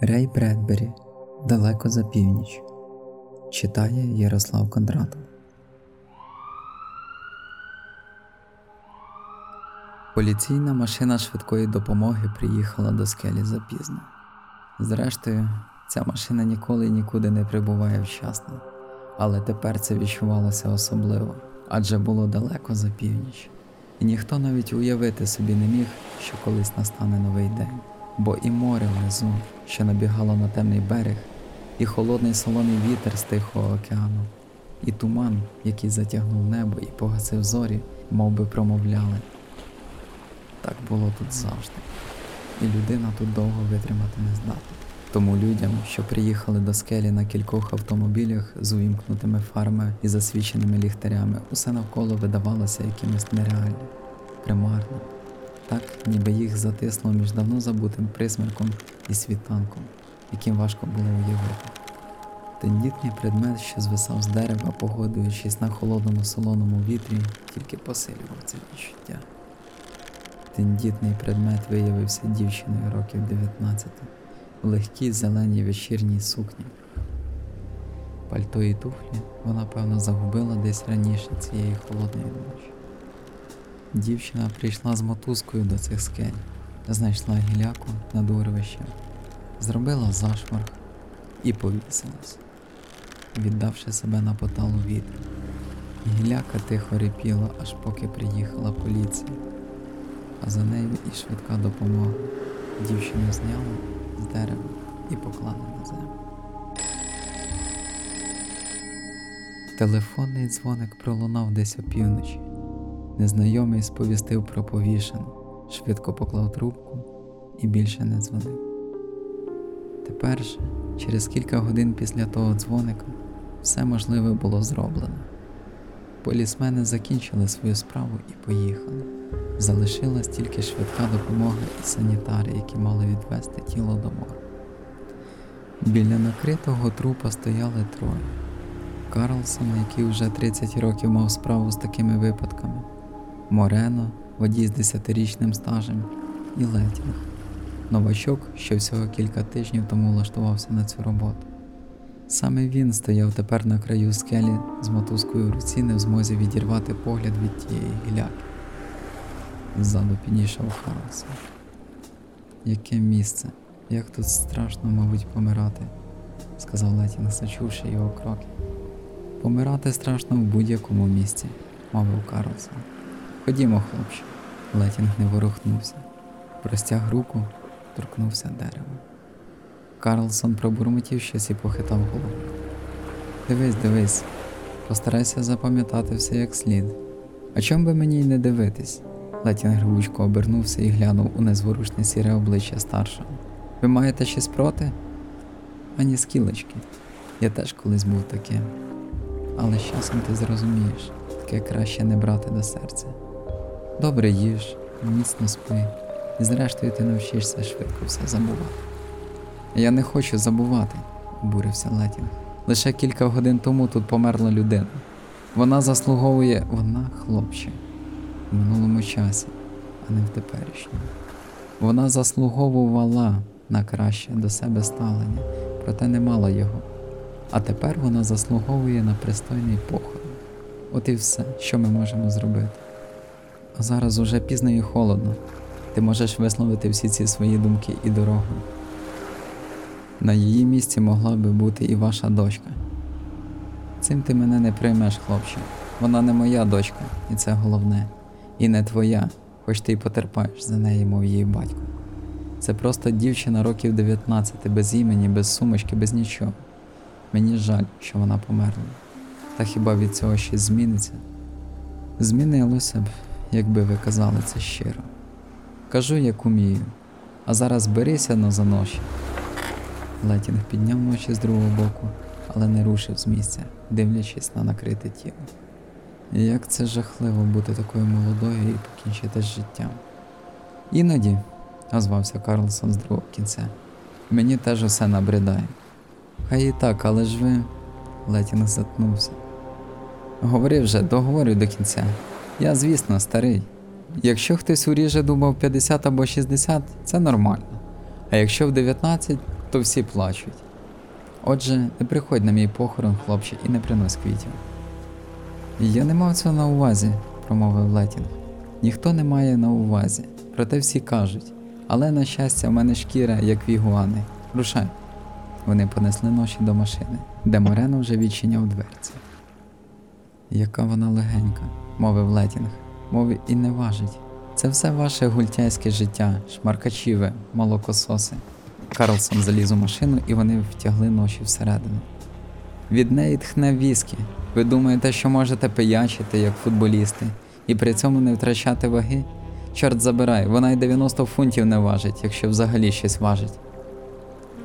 Рей Бредбері Далеко за північ читає Ярослав Кондратов. Поліційна машина швидкої допомоги приїхала до скелі запізно. Зрештою, ця машина ніколи нікуди не прибуває вчасно, але тепер це відчувалося особливо, адже було далеко за північ, і ніхто навіть уявити собі не міг, що колись настане новий день бо і море внизу, що набігало на темний берег, і холодний солоний вітер з Тихого океану, і туман, який затягнув небо і погасив зорі, мов би промовляли. Так було тут завжди, і людина тут довго витримати не здатна. Тому людям, що приїхали до скелі на кількох автомобілях з увімкнутими фарами і засвіченими ліхтарями, усе навколо видавалося якимось нереальним, примарним так ніби їх затисло між давно забутим присмерком і світанком, яким важко було уявити. Тендітний предмет, що звисав з дерева, погодуючись на холодному солоному вітрі, тільки посилював це відчуття. Тендітний предмет виявився дівчиною років 19 у легкій зеленій вечірній сукні. Пальто і туфлі вона, певно, загубила десь раніше цієї холодної ночі. Дівчина прийшла з мотузкою до цих скель, знайшла гіляку над урвищем, зробила зашморг і повісилась, віддавши себе на поталу вітру. Гіляка тихо репіла, аж поки приїхала поліція, а за нею і швидка допомога. Дівчину зняли з дерева і поклали на землю. Телефонний дзвоник пролунав десь опівночі. Незнайомий сповістив про повішену, швидко поклав трубку і більше не дзвонив. Тепер же, через кілька годин після того дзвоника, все можливе було зроблено. Полісмени закінчили свою справу і поїхали. Залишилась тільки швидка допомога і санітари, які мали відвести тіло до мору. Біля накритого трупа стояли троє. Карлсон, який вже 30 років мав справу з такими випадками. Морено, водій з десятирічним стажем, і Летінг, новачок, що всього кілька тижнів тому влаштувався на цю роботу. Саме він стояв тепер на краю скелі з мотузкою в руці, не в змозі відірвати погляд від тієї гіляки. Ззаду підійшов Харлсон. Яке місце, як тут страшно, мабуть, помирати, сказав Летінг, зачувши його кроки. Помирати страшно в будь-якому місці, мовив Карлсон. Ходімо, хлопче. Летінг не ворухнувся. Простяг руку, торкнувся дерева. Карлсон пробурмотів щось і похитав голову. Дивись, дивись, постарайся запам'ятати все як слід. А чом би мені й не дивитись? Летінг рвучко обернувся і глянув у незворушне сіре обличчя старшого. Ви маєте щось проти? Ані скілечки. Я теж колись був таким. Але з часом ти зрозумієш, таке краще не брати до серця. Добре їж, міцно спи, і зрештою ти навчишся швидко все забувати. Я не хочу забувати, обурився Летінг. Лише кілька годин тому тут померла людина. Вона заслуговує, вона, хлопче, в минулому часі, а не в теперішньому. Вона заслуговувала на краще до себе ставлення, проте не мала його. А тепер вона заслуговує на пристойний похорон. От і все, що ми можемо зробити. А зараз уже пізно і холодно. Ти можеш висловити всі ці свої думки і дорогу. На її місці могла би бути і ваша дочка. Цим ти мене не приймеш, хлопче. Вона не моя дочка, і це головне. І не твоя, хоч ти й потерпаєш за неї, мов її батько. Це просто дівчина років 19, без імені, без сумочки, без нічого. Мені жаль, що вона померла. Та хіба від цього щось зміниться? Змінилося б якби ви казали це щиро. Кажу, як умію, а зараз берися на заноші. Летінг підняв ночі з другого боку, але не рушив з місця, дивлячись на накрите тіло. Як це жахливо бути такою молодою і покінчити з життям. Іноді, озвався Карлсон з другого кінця, мені теж усе набридає. Хай і так, але ж ви. Летінг затнувся. Говори вже, договорюй до кінця. Я, звісно, старий. Якщо хтось уріже думав 50 або 60, це нормально. А якщо в 19, то всі плачуть. Отже, не приходь на мій похорон, хлопче, і не принось квітів. Я не мав цього на увазі, промовив Летінг. Ніхто не має на увазі, проте всі кажуть. Але, на щастя, в мене шкіра, як вігуани. Рушай. Вони понесли ноші до машини, де Морено вже відчиняв дверці. Яка вона легенька, мовив Летінг, мови і не важить. Це все ваше гультяйське життя, шмаркачіве, молокососи. Карлсон заліз у машину і вони втягли ноші всередину. Від неї тхне віскі. Ви думаєте, що можете пиячити, як футболісти, і при цьому не втрачати ваги? Чорт забирай, вона й 90 фунтів не важить, якщо взагалі щось важить.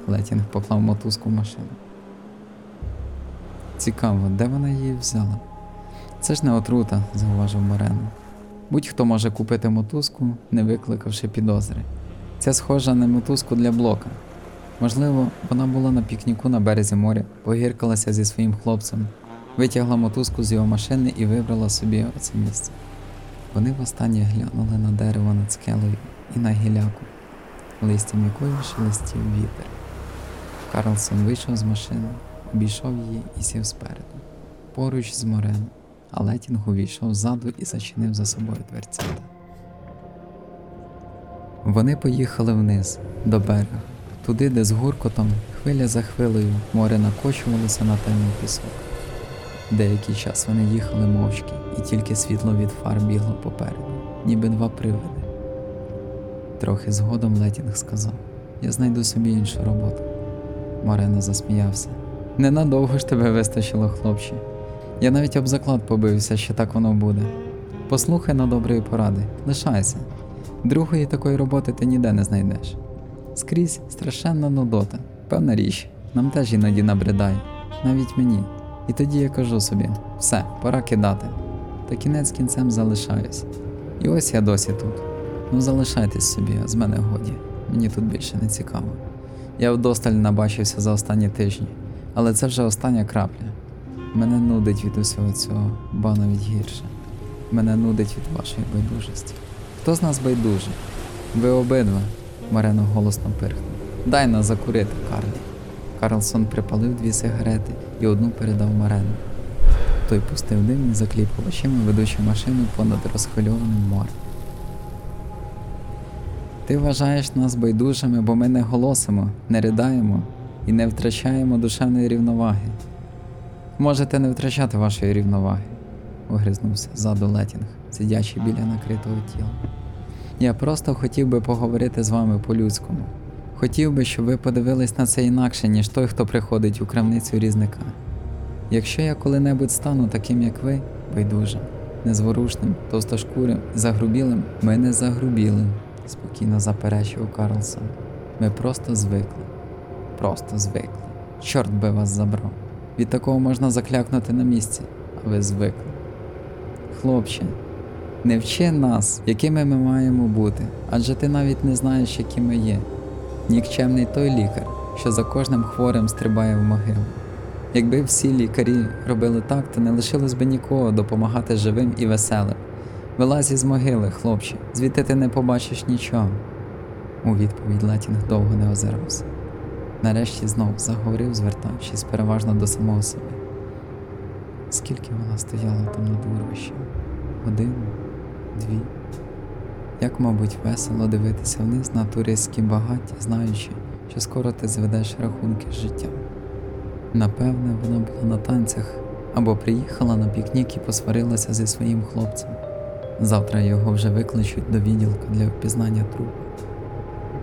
Летінг поклав мотузку в машину. Цікаво, де вона її взяла? Це ж не отрута, зауважив Морено. Будь-хто може купити мотузку, не викликавши підозри. Ця схожа на мотузку для блока. Можливо, вона була на пікніку на березі моря, погіркалася зі своїм хлопцем, витягла мотузку з його машини і вибрала собі оце місце. Вони востаннє глянули на дерево над скелею і на гіляку, листям якої шелестів вітер. Карлсон вийшов з машини, обійшов її і сів спереду, поруч з Морено, а Летінг увійшов ззаду і зачинив за собою дверцята. Вони поїхали вниз, до берега, туди, де з гуркотом, хвиля за хвилею, море накочувалося на темний пісок. Деякий час вони їхали мовчки, і тільки світло від фар бігло попереду, ніби два привиди. Трохи згодом Летінг сказав: Я знайду собі іншу роботу. Морено засміявся. Ненадовго ж тебе вистачило, хлопче. Я навіть об заклад побився, що так воно буде. Послухай на доброї поради, лишайся. Другої такої роботи ти ніде не знайдеш. Скрізь страшенна нудота, певна річ, нам теж іноді набридає, навіть мені. І тоді я кажу собі: все, пора кидати. Та кінець кінцем залишаюсь. І ось я досі тут. Ну залишайтесь собі, а з мене годі. Мені тут більше не цікаво. Я вдосталь набачився за останні тижні, але це вже остання крапля. Мене нудить від усього цього, ба навіть гірше. Мене нудить від вашої байдужості. Хто з нас байдужий? Ви обидва, Марено голосно пирхнув. Дай нас закурити, Карлі. Карлсон припалив дві сигарети і одну передав Марену. Той пустив дим і закліпав очима, ведучи машину понад розхвильованим морем. Ти вважаєш нас байдужими, бо ми не голосимо, не ридаємо і не втрачаємо душевної рівноваги. Можете не втрачати вашої рівноваги, огризнувся ззаду Летінг, сидячи біля накритого тіла. Я просто хотів би поговорити з вами по-людському. Хотів би, щоб ви подивились на це інакше, ніж той, хто приходить у крамницю різника. Якщо я коли-небудь стану таким, як ви, байдужим, незворушним, товстошкурим, загрубілим, ми не загрубіли, спокійно заперечив Карлсон. Ми просто звикли. Просто звикли. Чорт би вас забрав. Від такого можна заклякнути на місці, а ви звикли. Хлопче, не вчи нас, якими ми маємо бути, адже ти навіть не знаєш, якими ми є. Нікчемний той лікар, що за кожним хворим стрибає в могилу. Якби всі лікарі робили так, то не лишилось би нікого допомагати живим і веселим. Вилазь із могили, хлопче, звідти ти не побачиш нічого. У відповідь Летінг довго не озирався. Нарешті знов заговорив, звертаючись переважно до самого себе. Скільки вона стояла там над урвищем? Годину? Дві? Як, мабуть, весело дивитися вниз на туристські багаття, знаючи, що скоро ти зведеш рахунки з життям. Напевне, вона була на танцях або приїхала на пікнік і посварилася зі своїм хлопцем. Завтра його вже викличуть до відділка для впізнання трупа.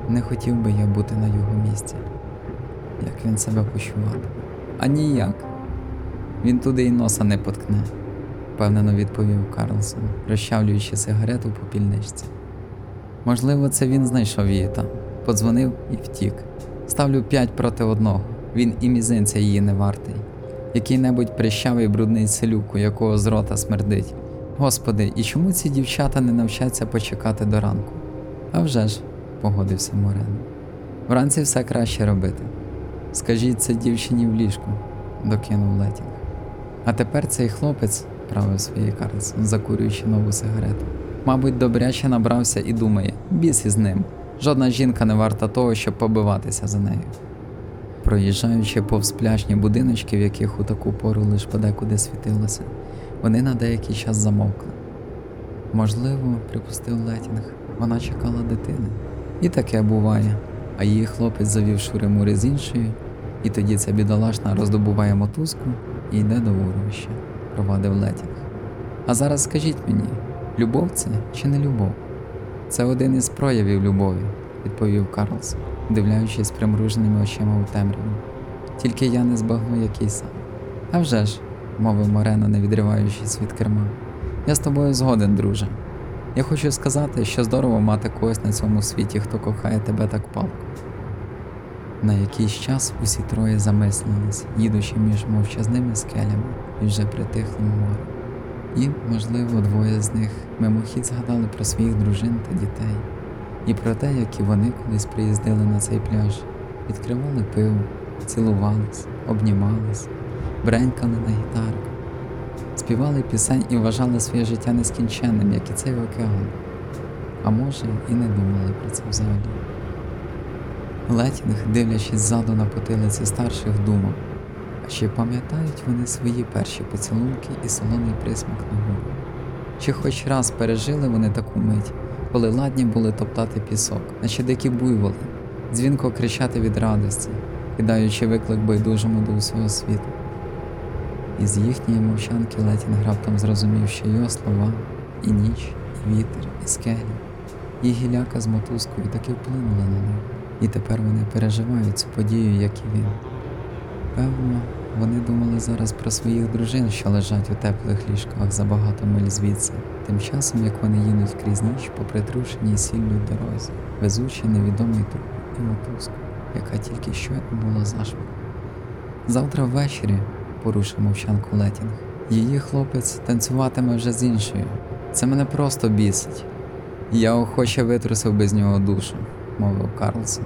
Не хотів би я бути на його місці. Як він себе почував? А ніяк. Він туди й носа не поткне, впевнено відповів Карлсон, розчавлюючи сигарету по пільничці. Можливо, це він знайшов її там, подзвонив і втік. Ставлю п'ять проти одного. Він і мізинця її не вартий. Який-небудь прищавий брудний селюк, у якого з рота смердить. Господи, і чому ці дівчата не навчаться почекати до ранку? А вже ж, погодився Морен. Вранці все краще робити. Скажіть це дівчині в ліжку, докинув Летінг. А тепер цей хлопець, правив своєї Карлсон, закурюючи нову сигарету. Мабуть, добряче набрався і думає, біс із ним. Жодна жінка не варта того, щоб побиватися за нею. Проїжджаючи повз пляжні будиночки, в яких у таку пору лиш подекуди світилося, вони на деякий час замовкли. Можливо, припустив Летінг, вона чекала дитини. І таке буває. А її хлопець завів шури-мури з іншою, і тоді ця бідолашна роздобуває мотузку і йде до урвища, провадив Летінг. А зараз скажіть мені, любов це чи не любов? Це один із проявів любові, відповів Карлсон, дивляючись примруженими очима у темряву. Тільки я не збагну, який сам. А вже ж, мовив Морено, не відриваючись від керма. Я з тобою згоден, друже. Я хочу сказати, що здорово мати когось на цьому світі, хто кохає тебе так палко. На якийсь час усі троє замислились, їдучи між мовчазними скелями і вже притихлим морем. І, можливо, двоє з них мимохідь згадали про своїх дружин та дітей, і про те, як і вони колись приїздили на цей пляж, відкривали пиво, цілувались, обнімались, бренькали на гітарку, співали пісень і вважали своє життя нескінченним, як і цей океан. А може, і не думали про це взагалі. Летінг, дивлячись ззаду на потилиці старших, думав, а чи пам'ятають вони свої перші поцілунки і солоний присмак на губах? Чи хоч раз пережили вони таку мить, коли ладні були топтати пісок, наче дикі буйволи, дзвінко кричати від радості, кидаючи виклик байдужому до усього світу? Із їхньої мовчанки Летінг раптом зрозумів, що його слова, і ніч, і вітер, і скелі, і гіляка з мотузкою таки вплинули на них, і тепер вони переживають цю подію, як і він. Певно, вони думали зараз про своїх дружин, що лежать у теплих ліжках за багато миль звідси, тим часом як вони їдуть крізь ніч по притрушеній сіллю дорозі, везучи невідомий труп і мотузку, яка тільки що була зашмар. Завтра ввечері, порушив мовчанку Летінг, її хлопець танцюватиме вже з іншою. Це мене просто бісить. Я охоче витрусив без нього душу, мовив Карлсон.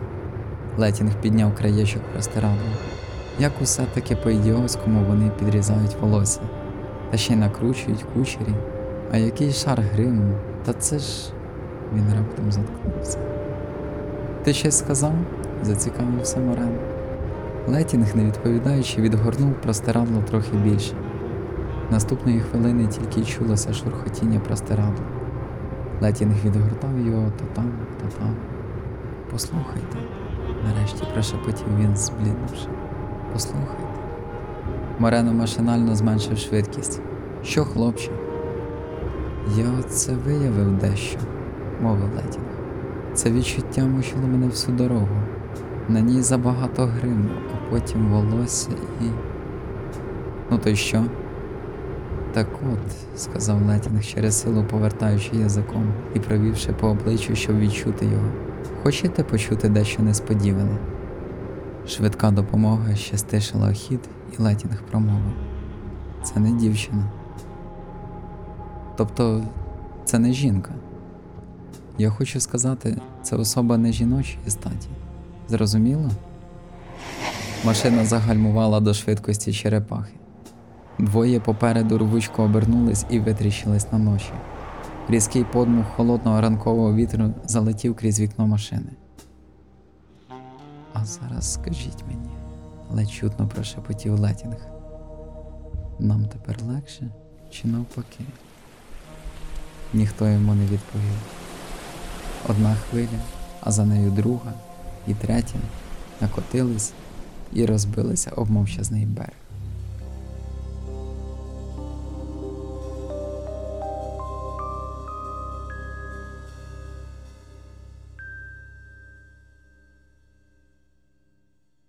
Летінг підняв краєчок простирадла. Як усе таки по-ідіотському вони підрізають волосся, та ще й накручують кучері, а який шар гриму, та це ж. Він раптом заткнувся. Ти щось сказав? зацікавився Морен. Летінг, не відповідаючи, відгорнув простирадло трохи більше. Наступної хвилини тільки чулося шурхотіння простирадла. Летінг відгортав його то там, то там. Послухайте, нарешті прошепотів він, збліднувши. Послухайте. Морено машинально зменшив швидкість. Що, хлопче? Я оце виявив дещо, мовив Летінг. Це відчуття мучило мене всю дорогу. На ній забагато гриму, а потім волосся і. Ну то й що? Так от, сказав Летінг через силу повертаючи язиком і провівши по обличчю, щоб відчути його. Хочете почути дещо несподіване? Швидка допомога ще стишила хід, і Летінг промовив. Це не дівчина. Тобто, це не жінка. Я хочу сказати, це особа не жіночої статі. Зрозуміло? Машина загальмувала до швидкості черепахи. Двоє попереду рвучко обернулись і витріщились на ноші. Різкий подмух холодного ранкового вітру залетів крізь вікно машини. А зараз скажіть мені, ледь чутно прошепотів Летінг. Нам тепер легше чи навпаки? Ніхто йому не відповів. Одна хвиля, а за нею друга і третя накотились і розбилися об мовчазний берег.